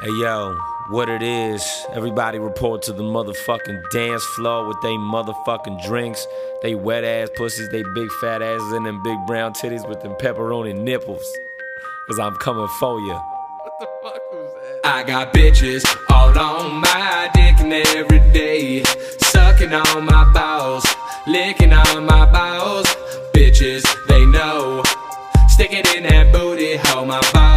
Hey yo, what it is, everybody report to the motherfucking dance floor with they motherfucking drinks, they wet ass pussies, they big fat asses, and them big brown titties with them pepperoni nipples. Cause I'm coming for you. What the fuck was that? I got bitches all on my dick and every day, sucking on my balls, licking on my balls. Bitches, they know. Stick it in that booty hole, my balls,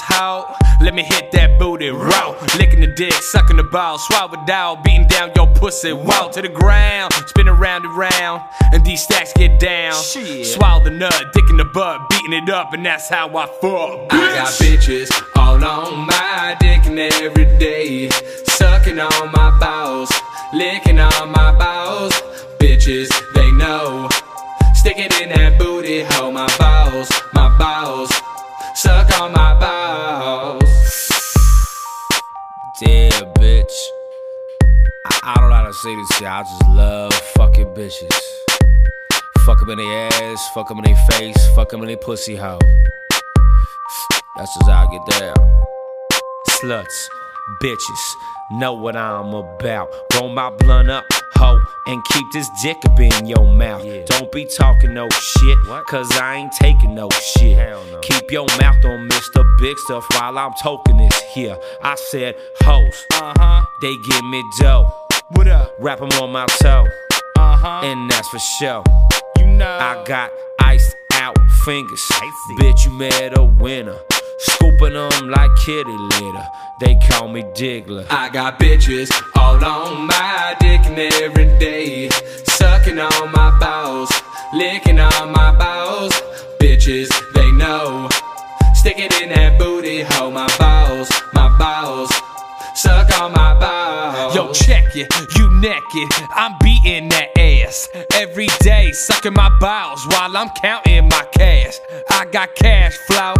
that asshole. Let me hit that booty raw. Licking the dick, sucking the balls, swallow down, beating down your pussy. Wow to the ground, spin around and round, and these stacks get down. Shit. Swallow the nut, dick in the butt, beating it up, and that's how I fuck. I got bitches all on my dick and every day, sucking on my balls, licking on my balls. Bitches, they know. Stick it in that booty hole, my balls, my balls. Suck on my balls. I, don't know how to say this shit. I just love fucking bitches. Fuck them in their ass, fuck them in their face, fuck them in their pussy hole. That's just how I get down. Sluts, bitches, know what I'm about. Roll my blunt up, hoe, and keep this dick up in your mouth. Don't be talking no shit, cause I ain't taking no shit. Keep your mouth on Mr. Big Stuff while I'm talking this here. I said hoes, Uh huh. they give me dough. What up? Wrap 'em on my toe, Uh huh. and that's for sure. You know. I got iced out fingers. Bitch, you met a winner. Scooping them like kitty litter. They call me Diggler. I got bitches all on my dick and every day, sucking on my balls, licking on my balls. Bitches, they know. Stick it in that booty hole, my check it, you naked. I'm beating that ass every day, sucking my balls while I'm counting my cash. I got cash flow,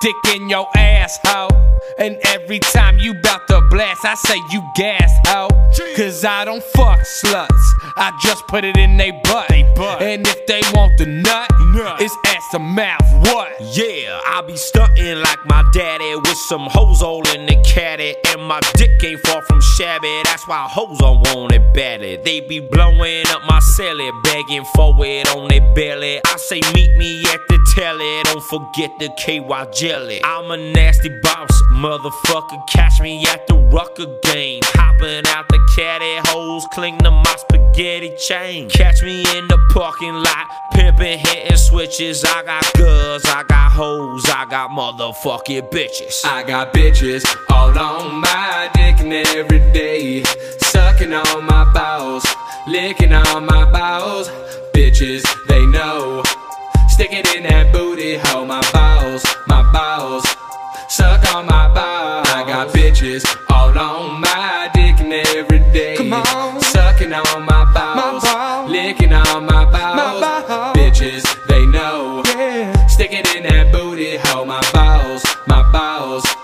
dick in your asshole. And every time you bout to blast, I say you gas hoe. Cause I don't fuck sluts, I just put it in they butt. And if they want the nut, it's ass to mouth. What? Yeah, I be stunting like my daddy with some hoes all in the caddy. And my dick ain't far from shabby. That's why hoes don't want it badly. They be blowing up my celly, begging for it on their belly. I say, meet me at the telly. Don't forget the KY jelly. I'm a nasty boss, motherfucker. Catch me at the rucker game. Hopping out the caddy, hoes cling to my spaghetti chain. Catch me in the parking lot, pimping, hitting switches. I got girls, I got hoes, I got motherfucking bitches. I got bitches all on my dick and every day, sucking on my balls, licking on my balls. Bitches, they know. Stick it in that booty hole, my balls, my balls. Suck on my balls. I got bitches all on my dick and every day. Come on. Sucking on my balls, balls. licking on my balls. balls. Bitches, hours.